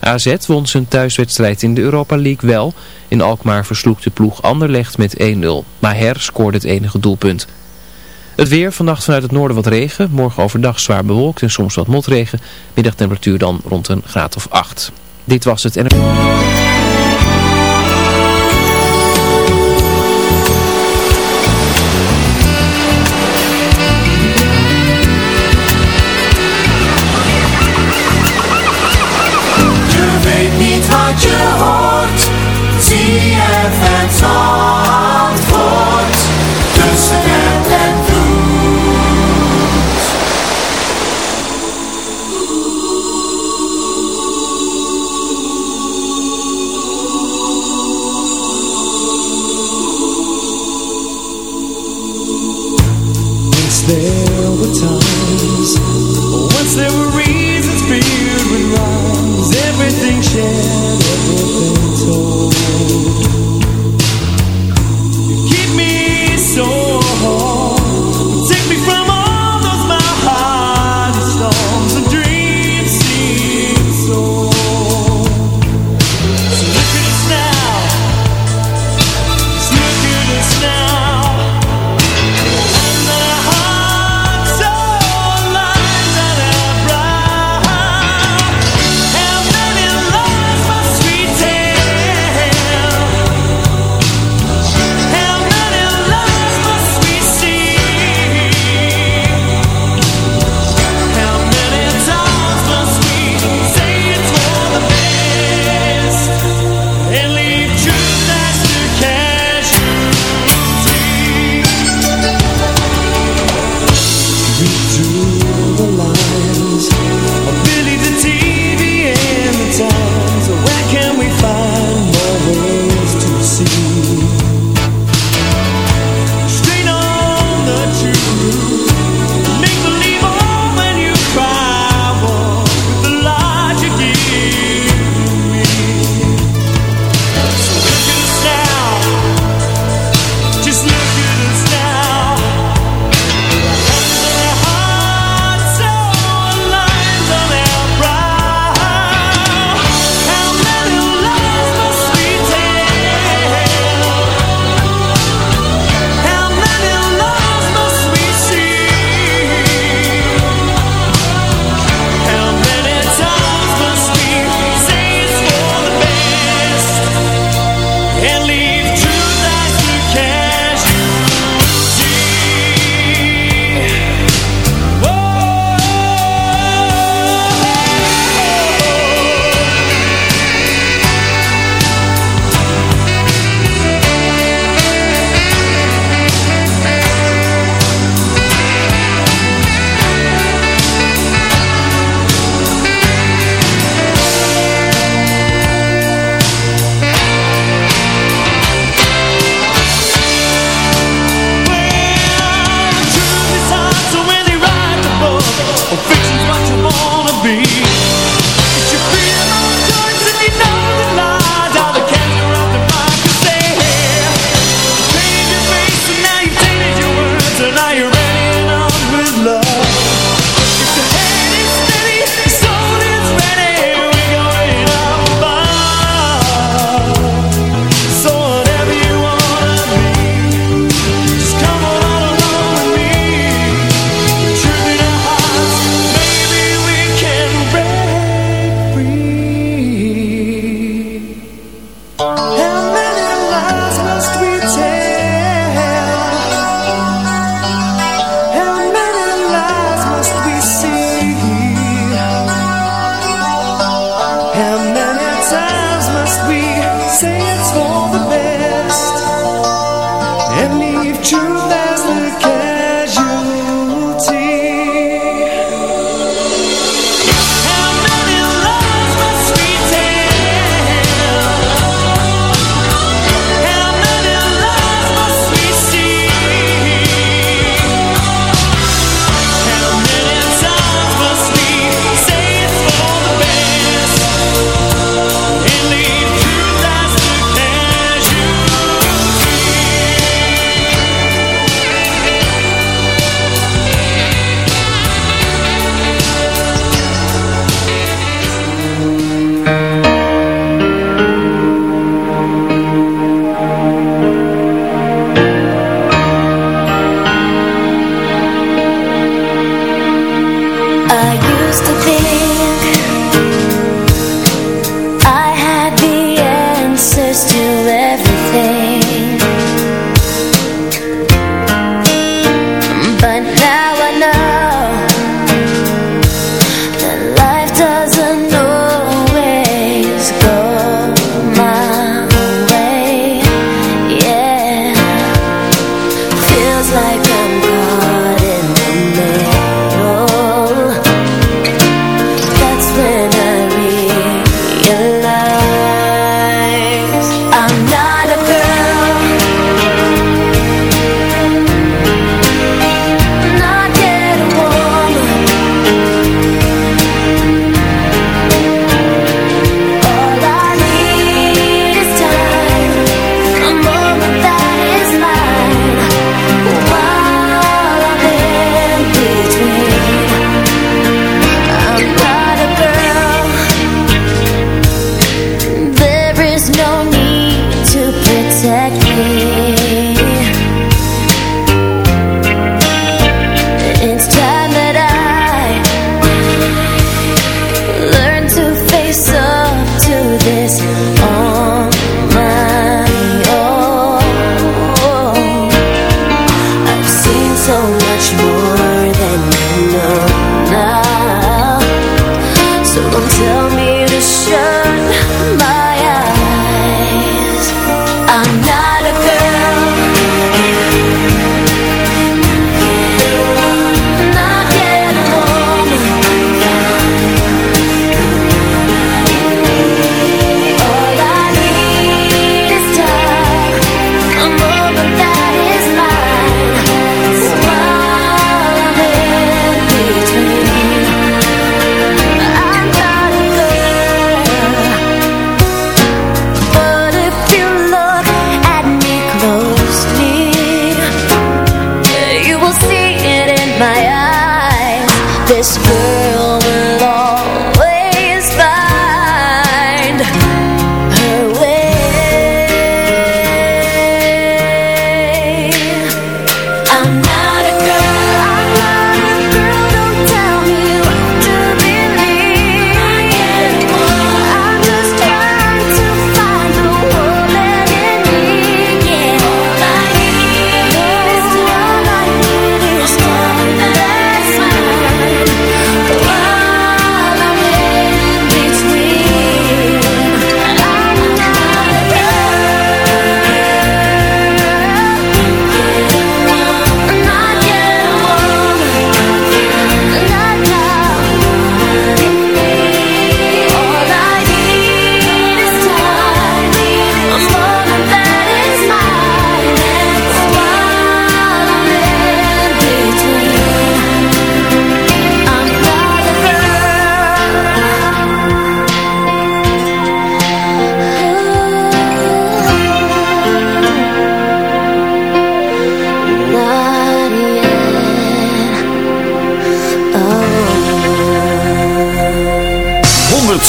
AZ won zijn thuiswedstrijd in de Europa League wel. In Alkmaar versloeg de ploeg Anderlecht met 1-0. Maher scoorde het enige doelpunt. Het weer, vannacht vanuit het noorden wat regen. Morgen overdag zwaar bewolkt en soms wat motregen. Middagtemperatuur dan rond een graad of 8. Dit was het en... hands on.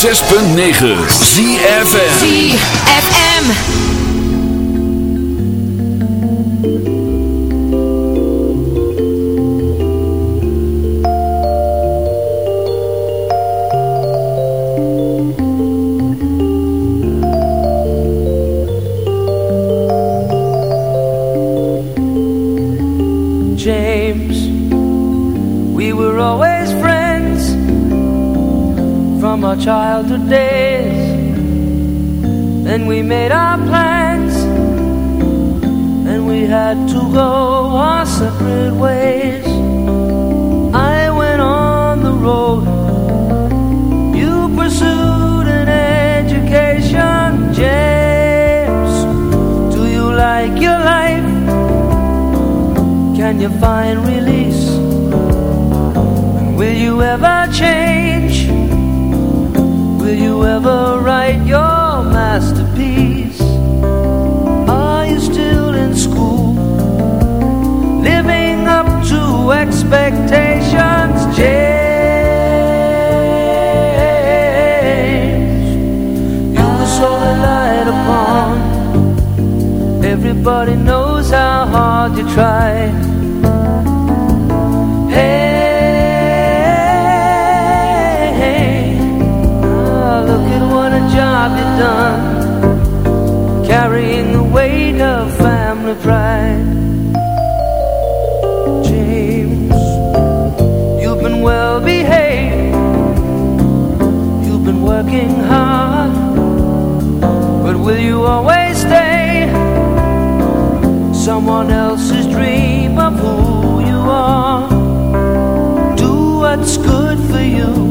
106.9 ZFM our separate ways I went on the road You pursued an education James Do you like your life? Can you find release? Will you ever change? Will you ever write your expectations, James You were so relied upon. Everybody knows how hard you tried Someone else's dream of who you are. Do what's good for you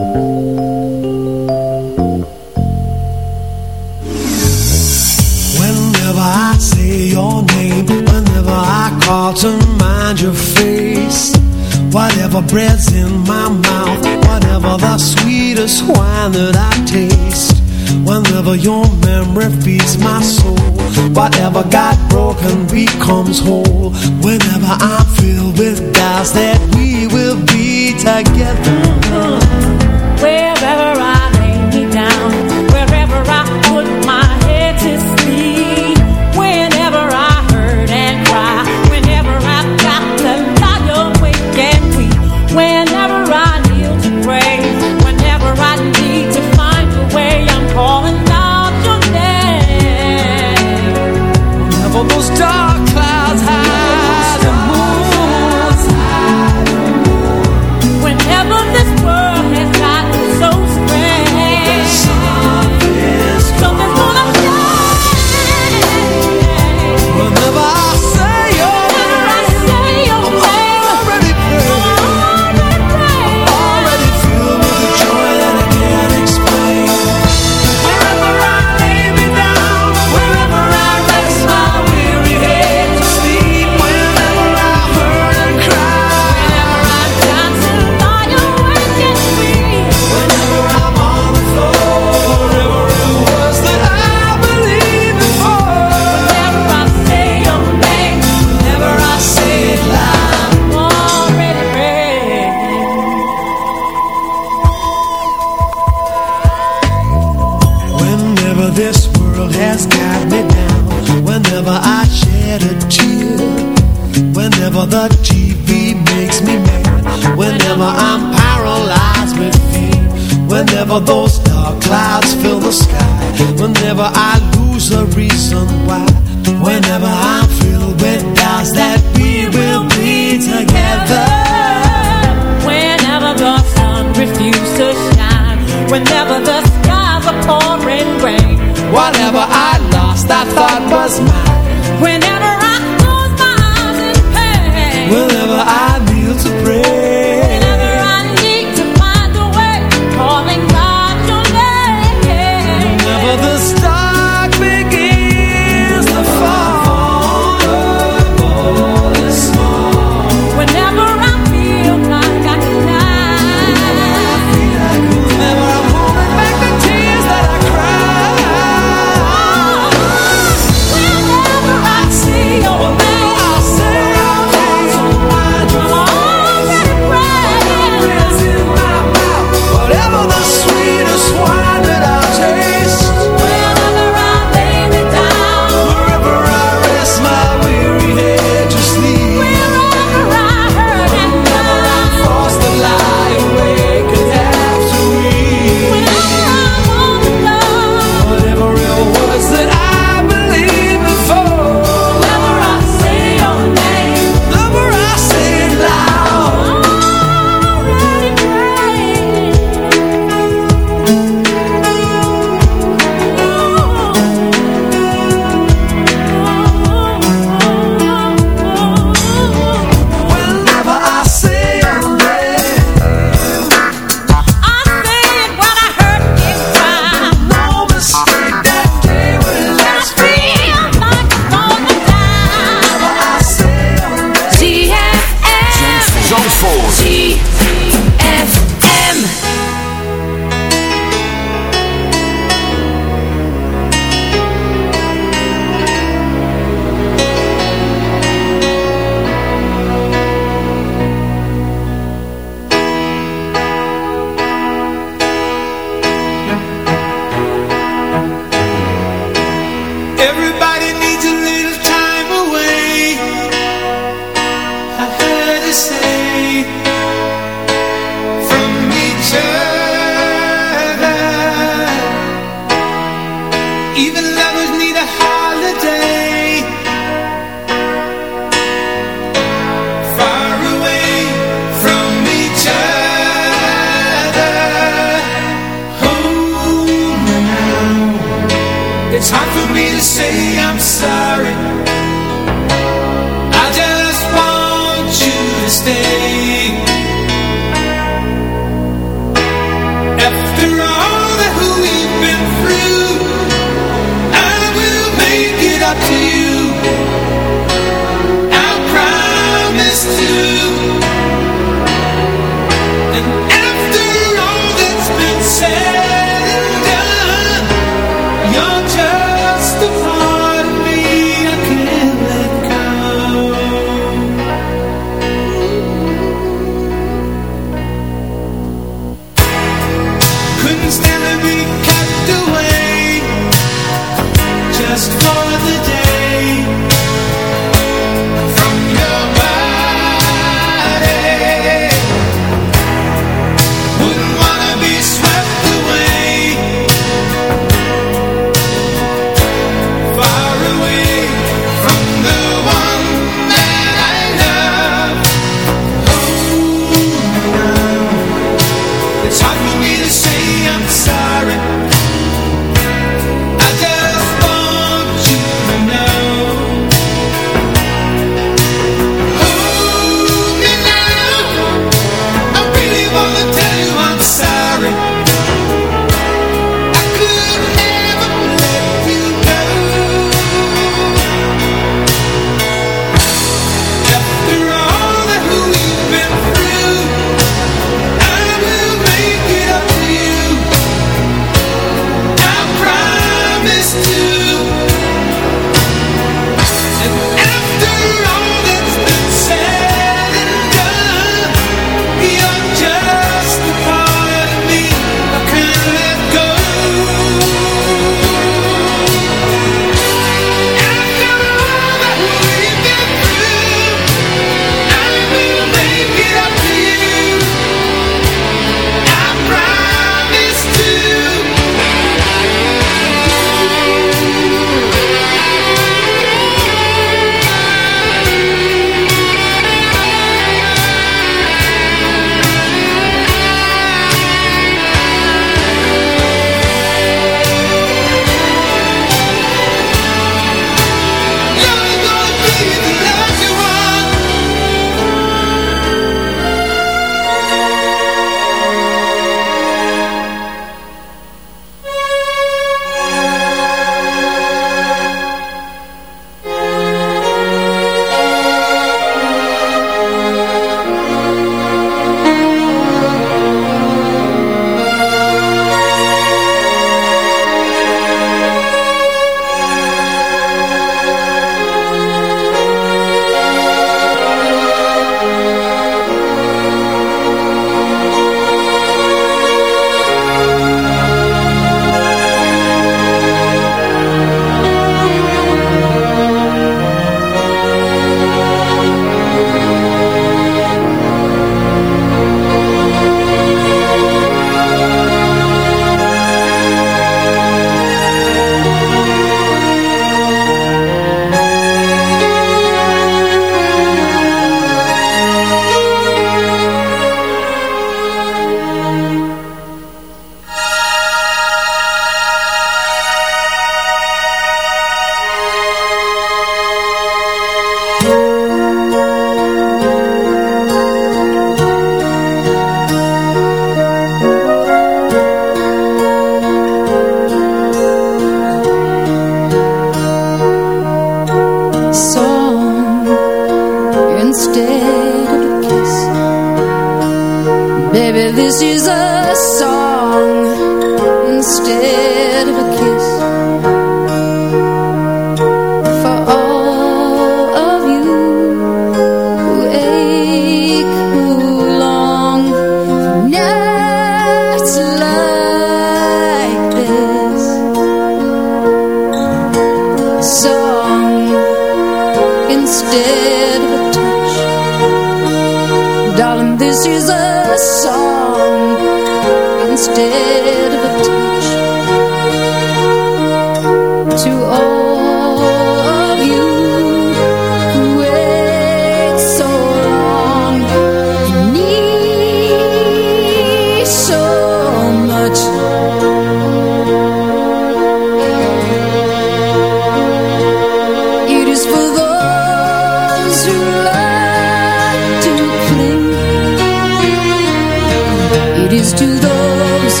praise to those,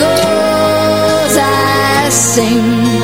those I sing.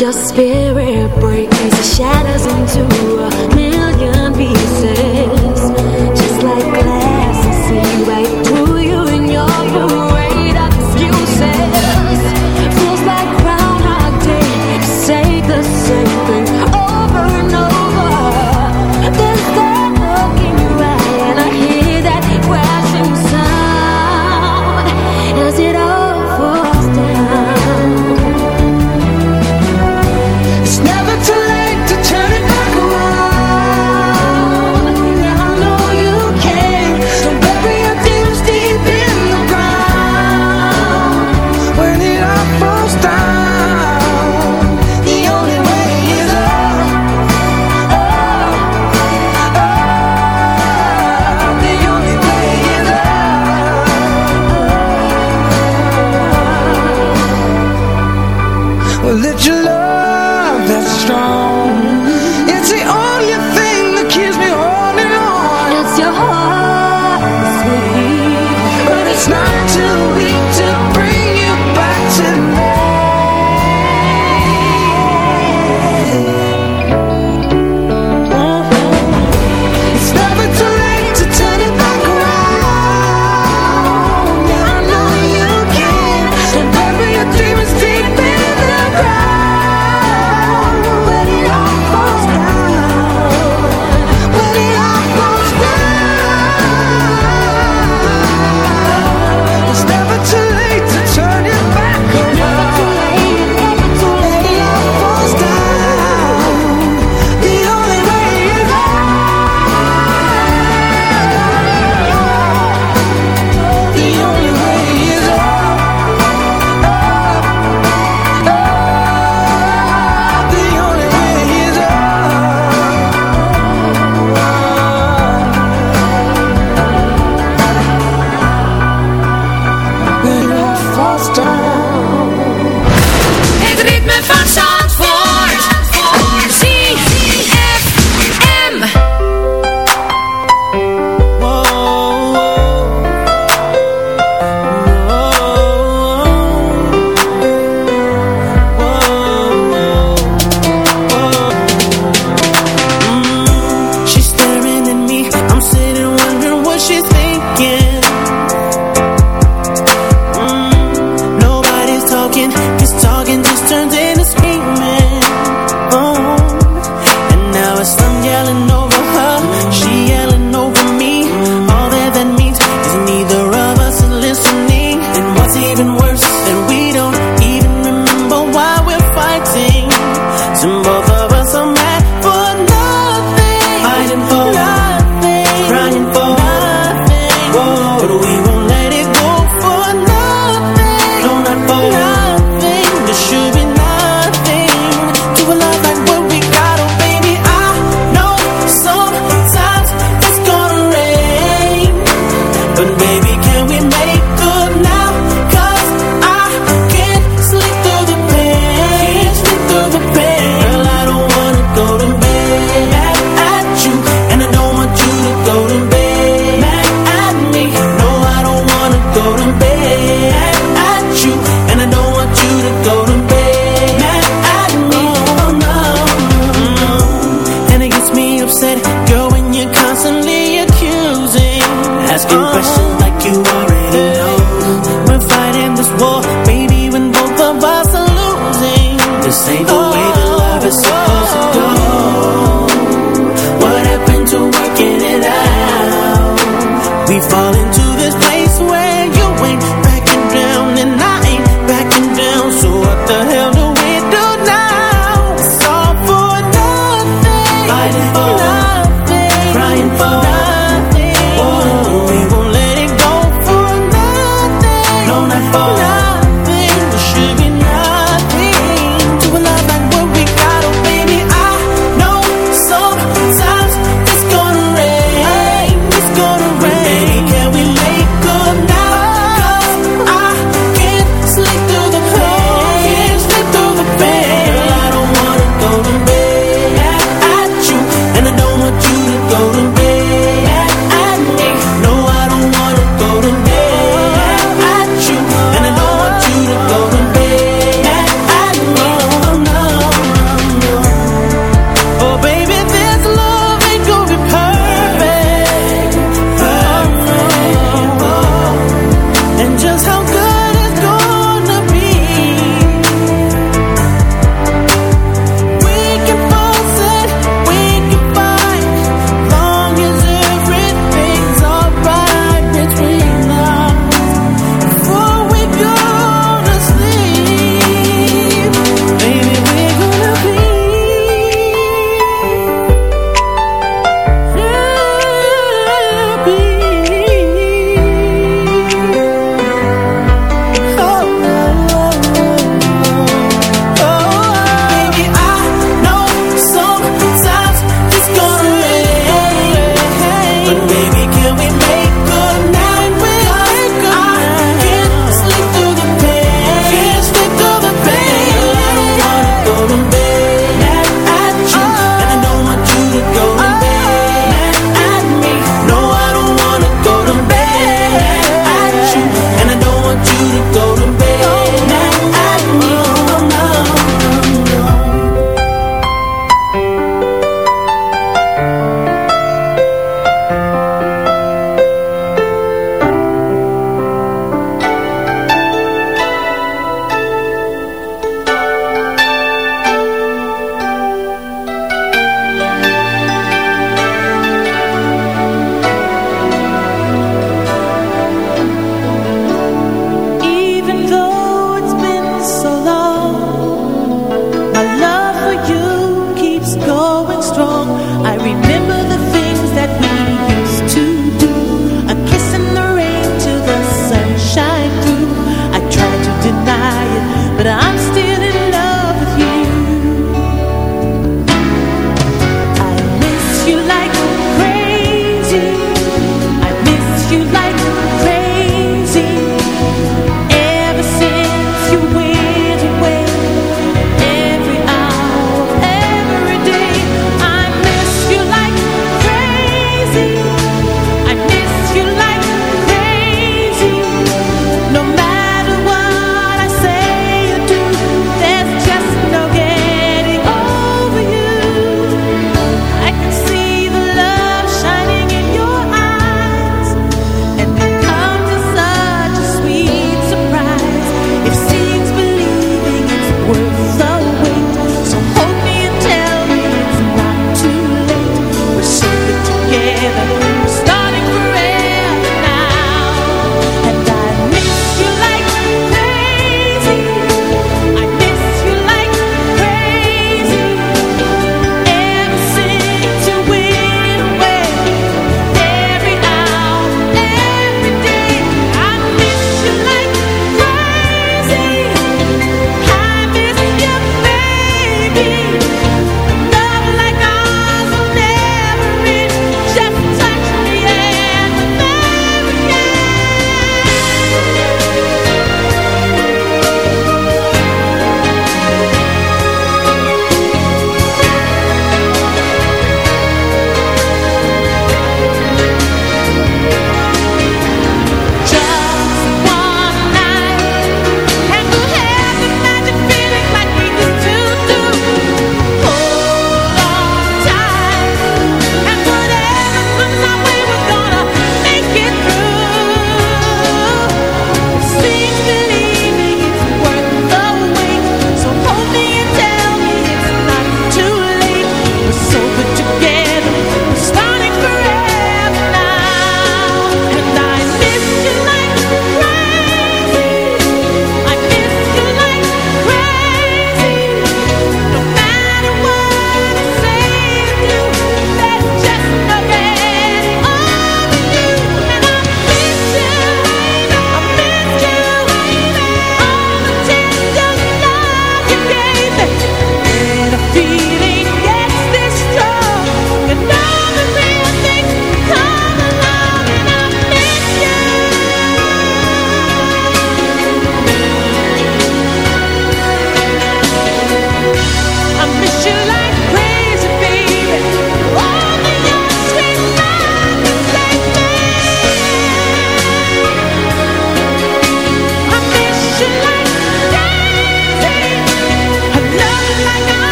Your spirit breaks the shatters into a million pieces.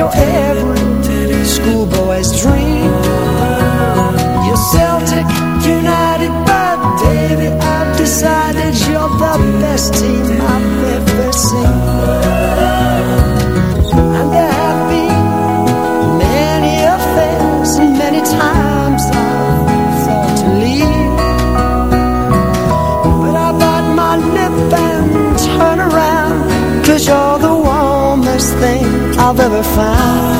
your every schoolboy's dream. You're Celtic United, but baby, I've decided you're the best team I've ever seen. I've ever found.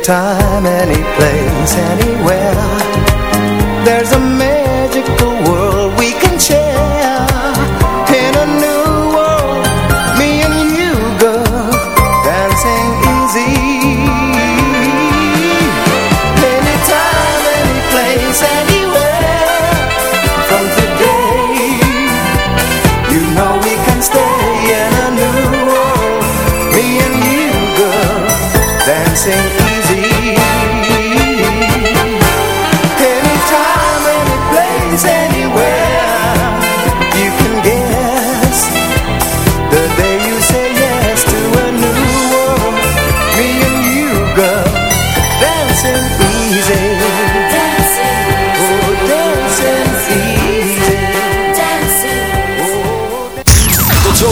Anytime, any place, anywhere.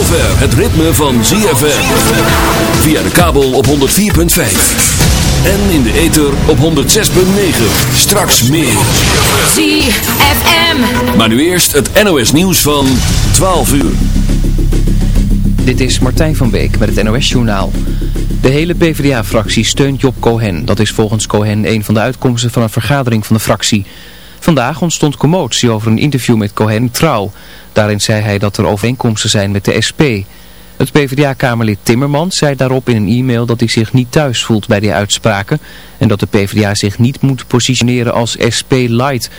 Zover het ritme van ZFM. Via de kabel op 104.5. En in de ether op 106.9. Straks meer. ZFM. Maar nu eerst het NOS nieuws van 12 uur. Dit is Martijn van Beek met het NOS-journaal. De hele PvdA-fractie steunt Job Cohen. Dat is volgens Cohen een van de uitkomsten van een vergadering van de fractie. Vandaag ontstond commotie over een interview met Cohen Trouw. Daarin zei hij dat er overeenkomsten zijn met de SP. Het PvdA-kamerlid Timmermans zei daarop in een e-mail dat hij zich niet thuis voelt bij die uitspraken... en dat de PvdA zich niet moet positioneren als SP-light...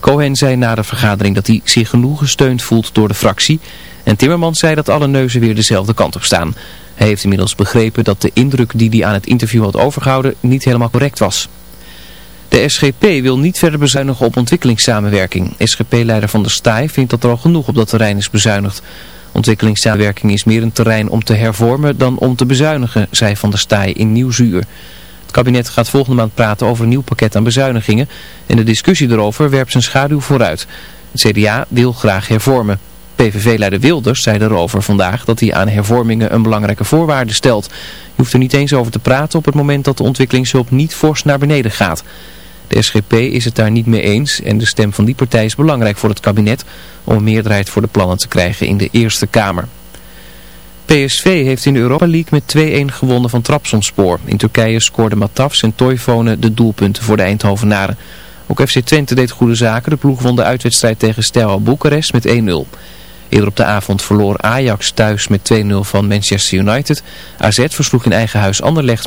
Cohen zei na de vergadering dat hij zich genoeg gesteund voelt door de fractie. En Timmermans zei dat alle neuzen weer dezelfde kant op staan. Hij heeft inmiddels begrepen dat de indruk die hij aan het interview had overgehouden niet helemaal correct was. De SGP wil niet verder bezuinigen op ontwikkelingssamenwerking. SGP-leider Van der Staaij vindt dat er al genoeg op dat terrein is bezuinigd. Ontwikkelingssamenwerking is meer een terrein om te hervormen dan om te bezuinigen, zei Van der Staaij in Nieuwsuur. Het kabinet gaat volgende maand praten over een nieuw pakket aan bezuinigingen en de discussie erover werpt zijn schaduw vooruit. Het CDA wil graag hervormen. PVV-leider Wilders zei erover vandaag dat hij aan hervormingen een belangrijke voorwaarde stelt. Je hoeft er niet eens over te praten op het moment dat de ontwikkelingshulp niet fors naar beneden gaat. De SGP is het daar niet mee eens en de stem van die partij is belangrijk voor het kabinet om een meerderheid voor de plannen te krijgen in de Eerste Kamer. PSV heeft in de Europa League met 2-1 gewonnen van Trabzonspor. In Turkije scoorden Matafs en Toivonen de doelpunten voor de Eindhovenaren. Ook FC Twente deed goede zaken. De ploeg won de uitwedstrijd tegen Steaua Boekarest met 1-0. Eerder op de avond verloor Ajax thuis met 2-0 van Manchester United. AZ versloeg in eigen huis Anderlecht met